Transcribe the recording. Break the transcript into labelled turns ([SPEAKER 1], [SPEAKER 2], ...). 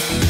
[SPEAKER 1] Bye.